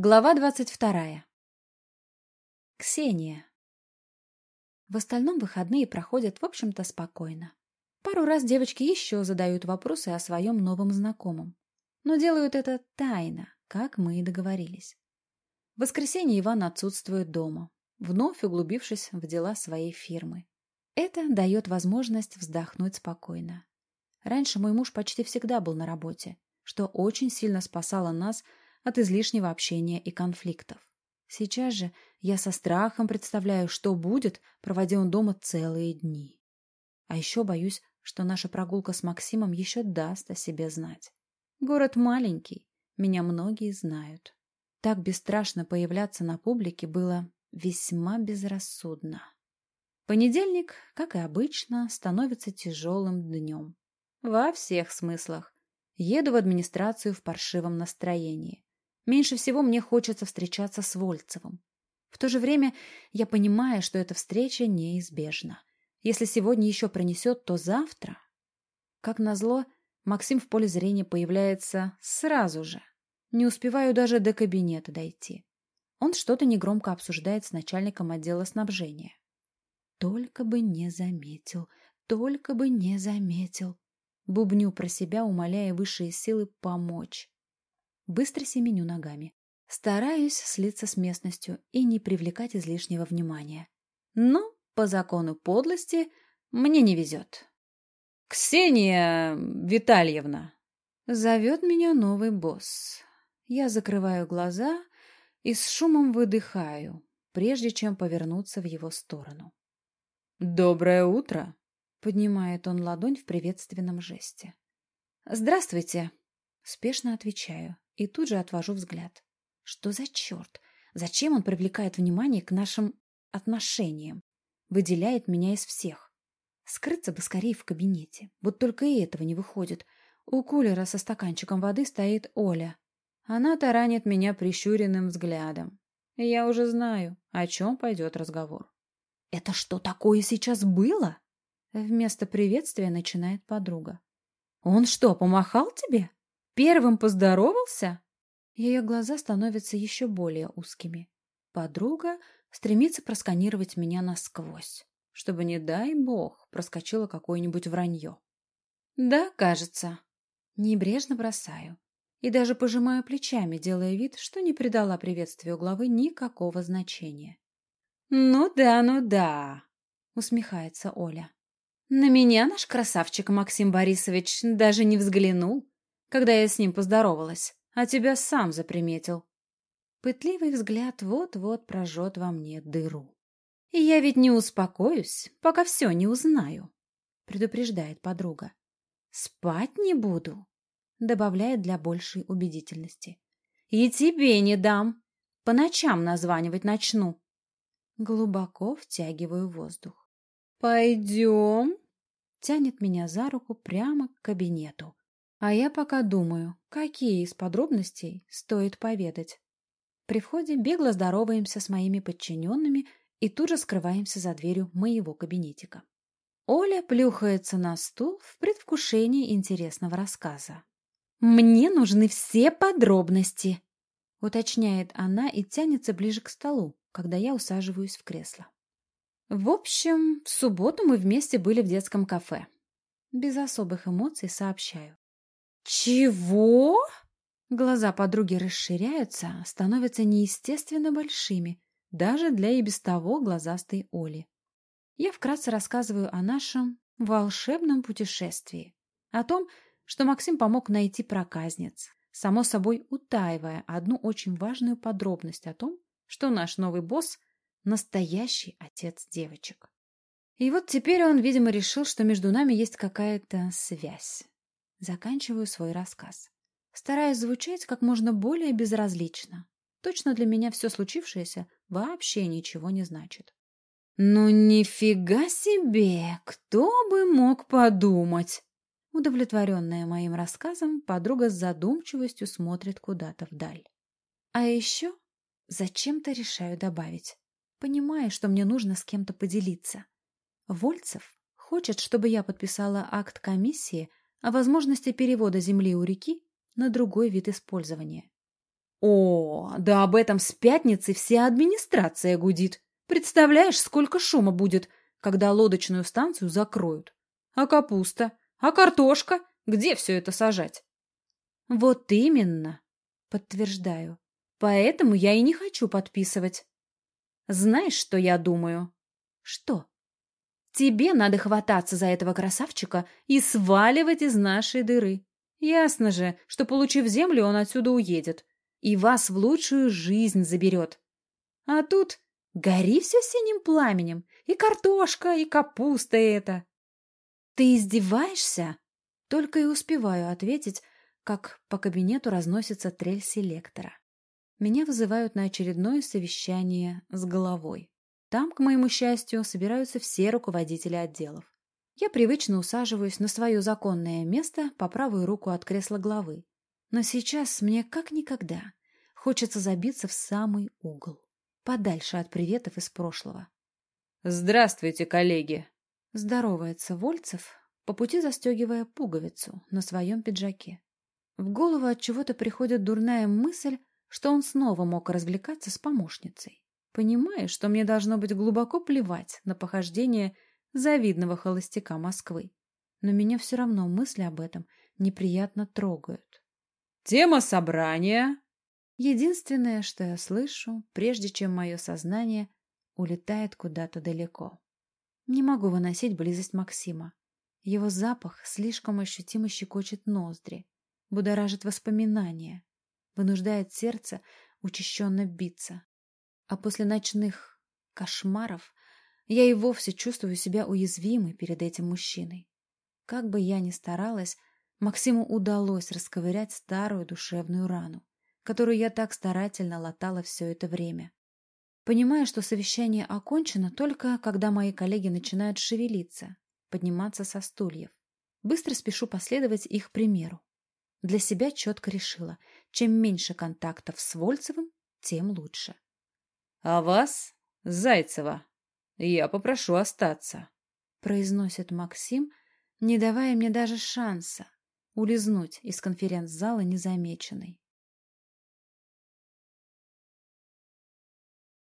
Глава двадцать вторая. Ксения. В остальном выходные проходят, в общем-то, спокойно. Пару раз девочки еще задают вопросы о своем новом знакомом. Но делают это тайно, как мы и договорились. В воскресенье Иван отсутствует дома, вновь углубившись в дела своей фирмы. Это дает возможность вздохнуть спокойно. Раньше мой муж почти всегда был на работе, что очень сильно спасало нас от излишнего общения и конфликтов. Сейчас же я со страхом представляю, что будет, проводя он дома целые дни. А еще боюсь, что наша прогулка с Максимом еще даст о себе знать. Город маленький, меня многие знают. Так бесстрашно появляться на публике было весьма безрассудно. Понедельник, как и обычно, становится тяжелым днем. Во всех смыслах. Еду в администрацию в паршивом настроении. Меньше всего мне хочется встречаться с Вольцевым. В то же время я понимаю, что эта встреча неизбежна. Если сегодня еще пронесет, то завтра... Как назло, Максим в поле зрения появляется сразу же. Не успеваю даже до кабинета дойти. Он что-то негромко обсуждает с начальником отдела снабжения. Только бы не заметил, только бы не заметил. Бубню про себя, умоляя высшие силы помочь. Быстро семеню ногами. Стараюсь слиться с местностью и не привлекать излишнего внимания. Но, по закону подлости, мне не везет. «Ксения Витальевна!» Зовет меня новый босс. Я закрываю глаза и с шумом выдыхаю, прежде чем повернуться в его сторону. «Доброе утро!» — поднимает он ладонь в приветственном жесте. «Здравствуйте!» — спешно отвечаю и тут же отвожу взгляд. «Что за черт? Зачем он привлекает внимание к нашим отношениям? Выделяет меня из всех. Скрыться бы скорее в кабинете. Вот только и этого не выходит. У кулера со стаканчиком воды стоит Оля. Она таранит меня прищуренным взглядом. я уже знаю, о чем пойдет разговор. «Это что такое сейчас было?» Вместо приветствия начинает подруга. «Он что, помахал тебе? Первым поздоровался?» Ее глаза становятся еще более узкими. Подруга стремится просканировать меня насквозь, чтобы, не дай бог, проскочило какое-нибудь вранье. «Да, кажется». Небрежно бросаю. И даже пожимаю плечами, делая вид, что не придала приветствию главы никакого значения. «Ну да, ну да», — усмехается Оля. «На меня наш красавчик Максим Борисович даже не взглянул, когда я с ним поздоровалась, а тебя сам заприметил». Пытливый взгляд вот-вот прожжет во мне дыру. «И я ведь не успокоюсь, пока все не узнаю», — предупреждает подруга. «Спать не буду», — добавляет для большей убедительности. «И тебе не дам. По ночам названивать начну». Глубоко втягиваю воздух. «Пойдем?» Тянет меня за руку прямо к кабинету. А я пока думаю, какие из подробностей стоит поведать. При входе бегло здороваемся с моими подчиненными и тут же скрываемся за дверью моего кабинетика. Оля плюхается на стул в предвкушении интересного рассказа. «Мне нужны все подробности!» — уточняет она и тянется ближе к столу, когда я усаживаюсь в кресло. В общем, в субботу мы вместе были в детском кафе. Без особых эмоций сообщаю. «Чего?» Глаза подруги расширяются, становятся неестественно большими, даже для и без того глазастой Оли. Я вкратце рассказываю о нашем волшебном путешествии, о том, что Максим помог найти проказниц, само собой утаивая одну очень важную подробность о том, что наш новый босс — настоящий отец девочек. И вот теперь он, видимо, решил, что между нами есть какая-то связь. Заканчиваю свой рассказ. Стараюсь звучать как можно более безразлично. Точно для меня все случившееся вообще ничего не значит. «Ну нифига себе! Кто бы мог подумать!» Удовлетворенная моим рассказом, подруга с задумчивостью смотрит куда-то вдаль. А еще Зачем-то решаю добавить. Понимаю, что мне нужно с кем-то поделиться. Вольцев хочет, чтобы я подписала акт комиссии о возможности перевода земли у реки на другой вид использования. О, да об этом с пятницы вся администрация гудит. Представляешь, сколько шума будет, когда лодочную станцию закроют. А капуста? А картошка? Где все это сажать? Вот именно, подтверждаю. Поэтому я и не хочу подписывать. Знаешь, что я думаю? Что? Тебе надо хвататься за этого красавчика и сваливать из нашей дыры. Ясно же, что, получив землю, он отсюда уедет и вас в лучшую жизнь заберет. А тут гори все синим пламенем, и картошка, и капуста это. Ты издеваешься? Только и успеваю ответить, как по кабинету разносится трель селектора. Меня вызывают на очередное совещание с головой. Там, к моему счастью, собираются все руководители отделов. Я привычно усаживаюсь на свое законное место по правую руку от кресла главы. Но сейчас мне как никогда хочется забиться в самый угол, подальше от приветов из прошлого. «Здравствуйте, коллеги!» Здоровается Вольцев, по пути застегивая пуговицу на своем пиджаке. В голову от чего-то приходит дурная мысль, что он снова мог развлекаться с помощницей. Понимая, что мне должно быть глубоко плевать на похождение завидного холостяка Москвы. Но меня все равно мысли об этом неприятно трогают. Тема собрания. Единственное, что я слышу, прежде чем мое сознание улетает куда-то далеко. Не могу выносить близость Максима. Его запах слишком ощутимо щекочет ноздри, будоражит воспоминания, вынуждает сердце учащенно биться. А после ночных кошмаров я и вовсе чувствую себя уязвимой перед этим мужчиной. Как бы я ни старалась, Максиму удалось расковырять старую душевную рану, которую я так старательно латала все это время. Понимая, что совещание окончено только когда мои коллеги начинают шевелиться, подниматься со стульев. Быстро спешу последовать их примеру. Для себя четко решила, чем меньше контактов с Вольцевым, тем лучше. — А вас, Зайцева, я попрошу остаться, — произносит Максим, не давая мне даже шанса улизнуть из конференц-зала незамеченной.